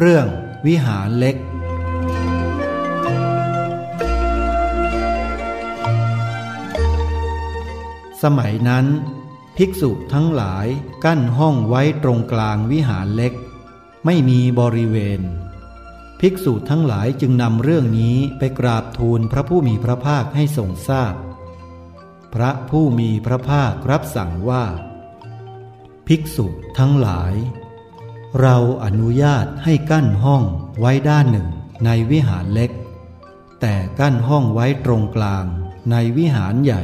เรื่องวิหารเล็ก สมัยนั้น ภิกษุทั้งหลายกั้นห้องไว้ตรงกลางวิหารเล็ก ไม่มีบริเวณ ภิกษุทั้งหลายจึงนำเรื่องนี้ไปกราบทูลพระผู้มีพระภาคให้ทรงทราบพพระผู้มีพระภาครับสั่งว่า ภิกษุทั้งหลาย เราอนุญาตให้กั้นห้องไว้ด้านหนึ่งในวิหารเล็ก แต่กั้นห้องไว้ตรงกลางในวิหารใหญ่